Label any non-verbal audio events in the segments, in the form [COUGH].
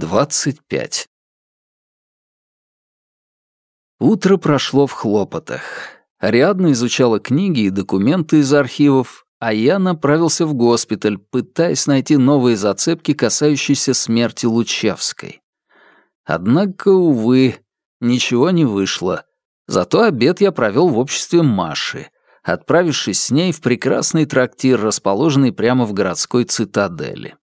25. Утро прошло в хлопотах. Ариадна изучала книги и документы из архивов, а я направился в госпиталь, пытаясь найти новые зацепки, касающиеся смерти Лучевской. Однако, увы, ничего не вышло. Зато обед я провел в обществе Маши, отправившись с ней в прекрасный трактир, расположенный прямо в городской цитадели.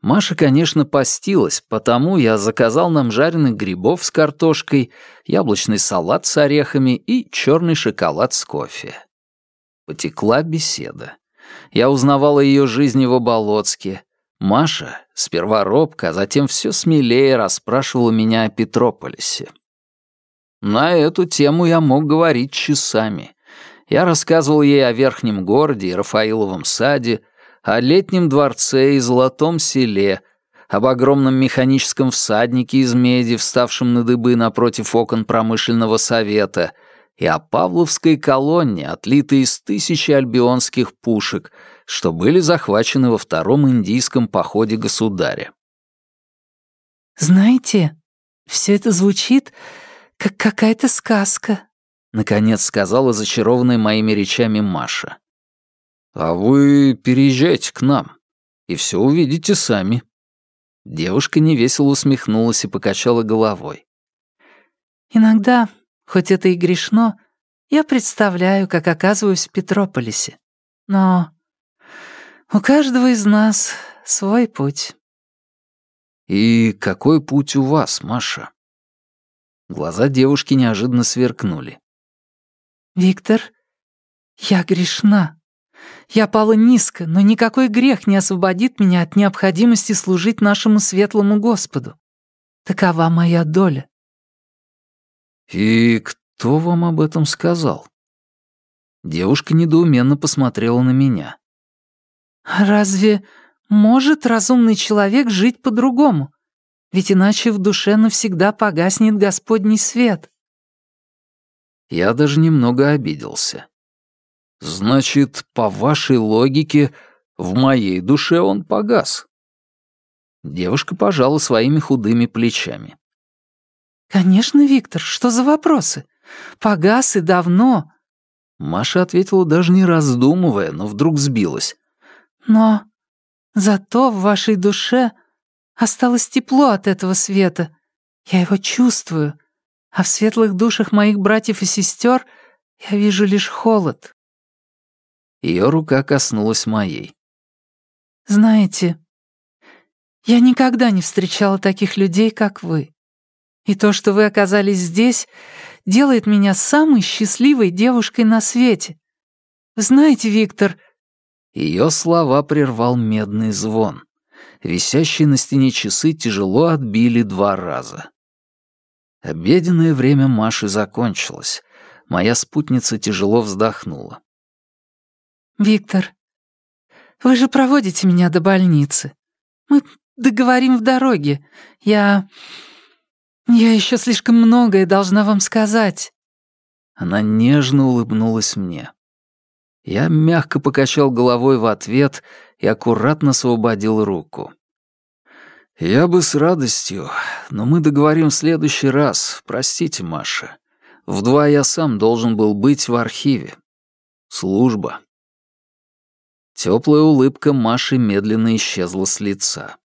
Маша, конечно, постилась, потому я заказал нам жареных грибов с картошкой, яблочный салат с орехами и черный шоколад с кофе. Потекла беседа. Я узнавал о ее жизни в Оболоцке. Маша, сперва робко, а затем все смелее расспрашивала меня о Петрополисе. На эту тему я мог говорить часами. Я рассказывал ей о Верхнем городе и Рафаиловом саде, о летнем дворце и золотом селе, об огромном механическом всаднике из меди, вставшем на дыбы напротив окон промышленного совета, и о Павловской колонне, отлитой из тысячи альбионских пушек, что были захвачены во втором индийском походе государя. «Знаете, все это звучит, как какая-то сказка», — наконец сказала зачарованная моими речами Маша. «А вы переезжайте к нам, и все увидите сами». Девушка невесело усмехнулась и покачала головой. «Иногда, хоть это и грешно, я представляю, как оказываюсь в Петрополисе. Но у каждого из нас свой путь». «И какой путь у вас, Маша?» Глаза девушки неожиданно сверкнули. «Виктор, я грешна. Я пала низко, но никакой грех не освободит меня от необходимости служить нашему светлому Господу. Такова моя доля». «И кто вам об этом сказал?» Девушка недоуменно посмотрела на меня. «Разве может разумный человек жить по-другому? Ведь иначе в душе навсегда погаснет Господний свет». Я даже немного обиделся. Значит, по вашей логике, в моей душе он погас. Девушка пожала своими худыми плечами. «Конечно, Виктор, что за вопросы? Погас и давно». Маша ответила, даже не раздумывая, но вдруг сбилась. «Но зато в вашей душе осталось тепло от этого света. Я его чувствую, а в светлых душах моих братьев и сестер я вижу лишь холод». Ее рука коснулась моей. «Знаете, я никогда не встречала таких людей, как вы. И то, что вы оказались здесь, делает меня самой счастливой девушкой на свете. Знаете, Виктор...» Ее слова прервал медный звон. Висящие на стене часы тяжело отбили два раза. Обеденное время Маши закончилось. Моя спутница тяжело вздохнула. «Виктор, вы же проводите меня до больницы. Мы договорим в дороге. Я... я еще слишком многое должна вам сказать». Она нежно улыбнулась мне. Я мягко покачал головой в ответ и аккуратно освободил руку. «Я бы с радостью, но мы договорим в следующий раз. Простите, Маша. В два я сам должен был быть в архиве. Служба». Теплая улыбка Маши медленно исчезла с лица.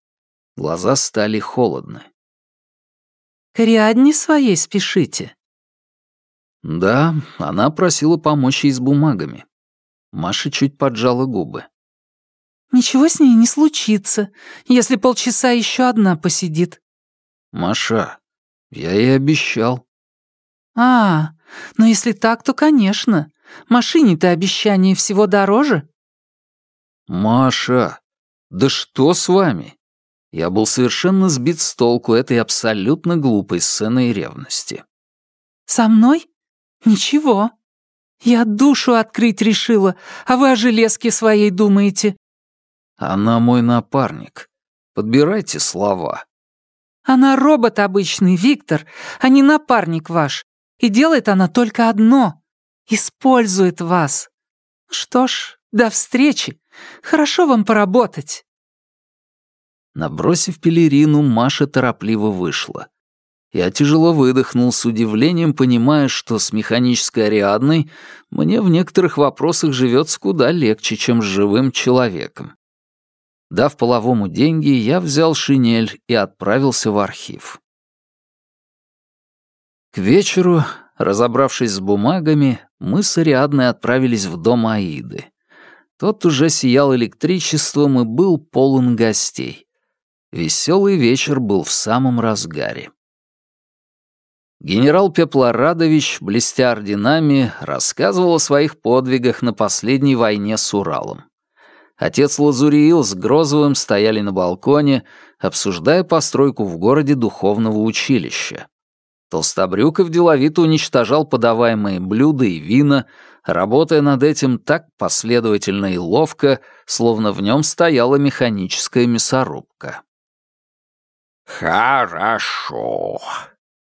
Глаза стали холодны. «К Ариадне своей спешите?» «Да, она просила помочь ей с бумагами». Маша чуть поджала губы. «Ничего с ней не случится, если полчаса еще одна посидит». «Маша, я ей обещал». «А, ну если так, то, конечно. Машине-то обещание всего дороже». «Маша, да что с вами?» Я был совершенно сбит с толку этой абсолютно глупой сценой ревности. «Со мной? Ничего. Я душу открыть решила, а вы о железке своей думаете». «Она мой напарник. Подбирайте слова». «Она робот обычный, Виктор, а не напарник ваш. И делает она только одно — использует вас. Что ж, до встречи. Хорошо вам поработать». Набросив пелерину, Маша торопливо вышла. Я тяжело выдохнул, с удивлением понимая, что с механической Ариадной мне в некоторых вопросах живется куда легче, чем с живым человеком. Дав половому деньги, я взял шинель и отправился в архив. К вечеру, разобравшись с бумагами, мы с Ариадной отправились в дом Аиды. Тот уже сиял электричеством и был полон гостей. Веселый вечер был в самом разгаре. Генерал Пеплорадович, блестя орденами, рассказывал о своих подвигах на последней войне с Уралом. Отец Лазуриил с Грозовым стояли на балконе, обсуждая постройку в городе духовного училища. Толстобрюков деловито уничтожал подаваемые блюда и вина, работая над этим так последовательно и ловко, словно в нем стояла механическая мясорубка. «Хорошо»,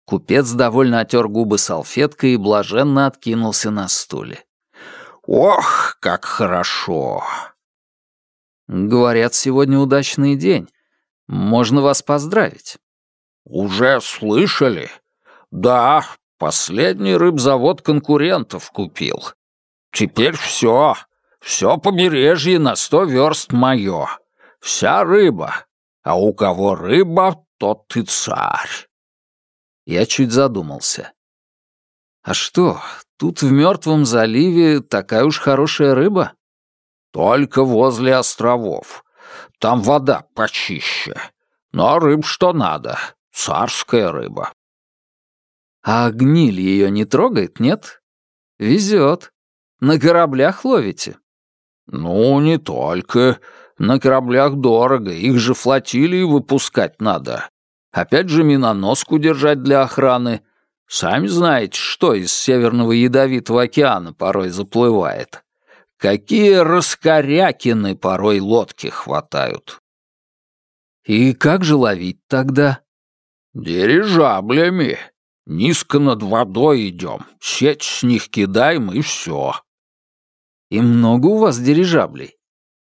Купец довольно отер губы салфеткой и блаженно откинулся на стуле. «Ох, как хорошо!» «Говорят, сегодня удачный день. Можно вас поздравить». «Уже слышали? Да, последний рыбзавод конкурентов купил. Теперь все, все побережье на сто верст мое. Вся рыба. А у кого рыба, тот и царь». Я чуть задумался. А что, тут в мертвом заливе такая уж хорошая рыба? Только возле островов. Там вода почище. Но рыб что надо. Царская рыба. А гниль ее не трогает, нет? Везет. На кораблях ловите? Ну, не только. На кораблях дорого, их же флотилии выпускать надо. Опять же миноноску держать для охраны. Сами знаете, что из Северного Ядовитого океана порой заплывает. Какие раскорякины порой лодки хватают. И как же ловить тогда? Дирижаблями. Низко над водой идем, сеть с них кидаем и все. И много у вас дирижаблей?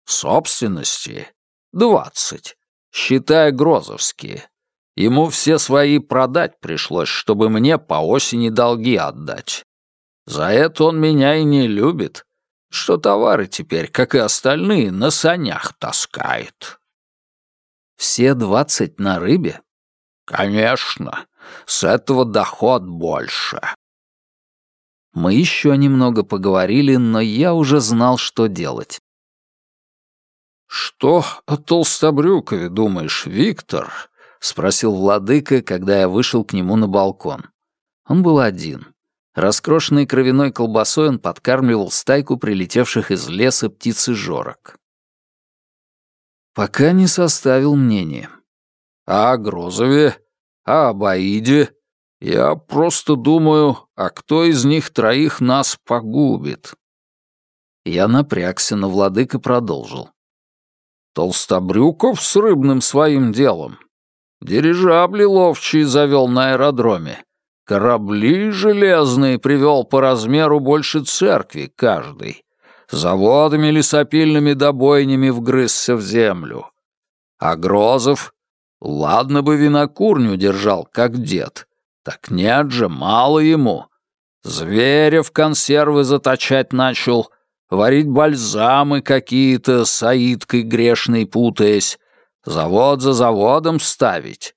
В собственности двадцать, считая грозовские. Ему все свои продать пришлось, чтобы мне по осени долги отдать. За это он меня и не любит, что товары теперь, как и остальные, на санях таскает. Все двадцать на рыбе? Конечно, с этого доход больше. Мы еще немного поговорили, но я уже знал, что делать. «Что о Толстобрюкове думаешь, Виктор?» — спросил владыка, когда я вышел к нему на балкон. Он был один. Раскрошенной кровяной колбасой он подкармливал стайку прилетевших из леса птиц и жорок. Пока не составил мнения. «А о Грозове? А об Аиде? Я просто думаю, а кто из них троих нас погубит?» Я напрягся, но владыка продолжил. «Толстобрюков с рыбным своим делом Дирижабли ловчий завел на аэродроме. Корабли железные привел по размеру больше церкви каждый. Заводами лесопильными добойнями вгрызся в землю. А Грозов, ладно бы винокурню держал, как дед. Так нет же, мало ему. Зверя в консервы заточать начал, варить бальзамы какие-то аиткой грешной путаясь, завод за заводом ставить.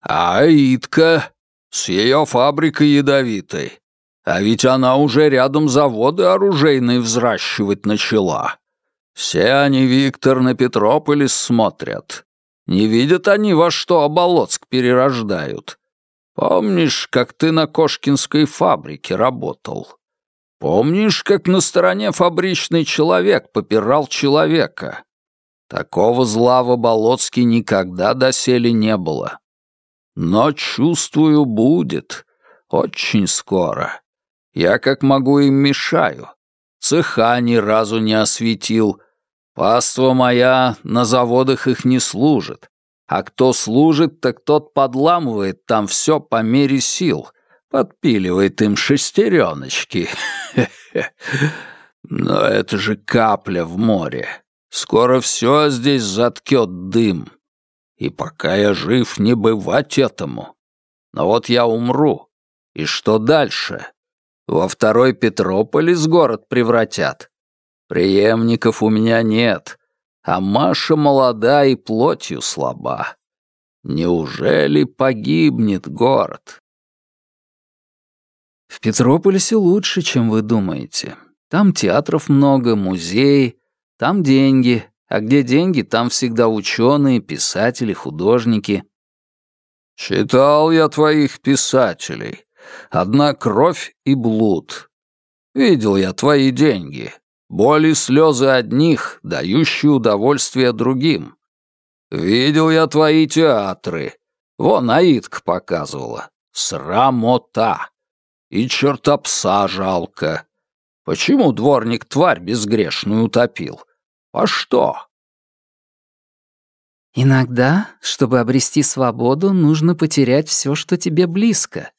А Аидка с ее фабрикой ядовитой. А ведь она уже рядом заводы оружейные взращивать начала. Все они, Виктор, на Петрополис смотрят. Не видят они, во что Оболоцк перерождают. Помнишь, как ты на Кошкинской фабрике работал? Помнишь, как на стороне фабричный человек попирал человека? Такого зла в Оболоцке никогда доселе не было. Но, чувствую, будет. Очень скоро. Я как могу им мешаю. Цеха ни разу не осветил. Паства моя на заводах их не служит. А кто служит, так тот подламывает там все по мере сил. Подпиливает им шестереночки. [LAUGHS] Но это же капля в море. Скоро все здесь заткет дым. И пока я жив, не бывать этому. Но вот я умру. И что дальше? Во второй Петрополис город превратят. Преемников у меня нет, а Маша молода и плотью слаба. Неужели погибнет город? В Петрополисе лучше, чем вы думаете. Там театров много, музеи, там деньги, а где деньги, там всегда ученые, писатели, художники. Читал я твоих писателей. Одна кровь и блуд. Видел я твои деньги. Боль и слезы одних, дающие удовольствие другим. Видел я твои театры. Вон Аидка показывала. Срамота. И черта пса жалко. Почему дворник тварь безгрешную утопил? А что? Иногда, чтобы обрести свободу, нужно потерять все, что тебе близко.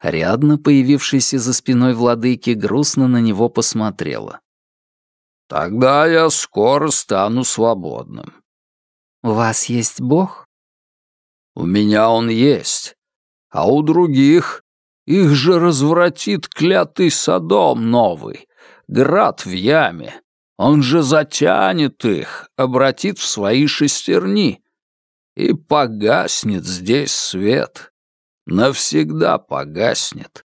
Рядно появившаяся за спиной владыки грустно на него посмотрела. Тогда я скоро стану свободным. У вас есть Бог? У меня он есть. А у других их же развратит клятый Содом новый, град в яме. Он же затянет их, обратит в свои шестерни. И погаснет здесь свет. Навсегда погаснет.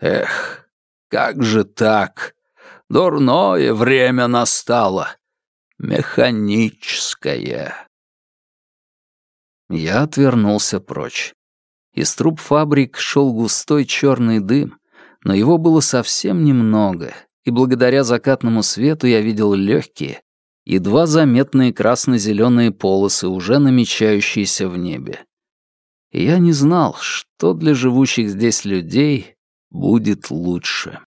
Эх, как же так? Дурное время настало. Механическое. Я отвернулся прочь. Из труб фабрик шел густой черный дым, но его было совсем немного, и благодаря закатному свету я видел легкие, едва заметные красно-зеленые полосы, уже намечающиеся в небе. Я не знал, что для живущих здесь людей будет лучше.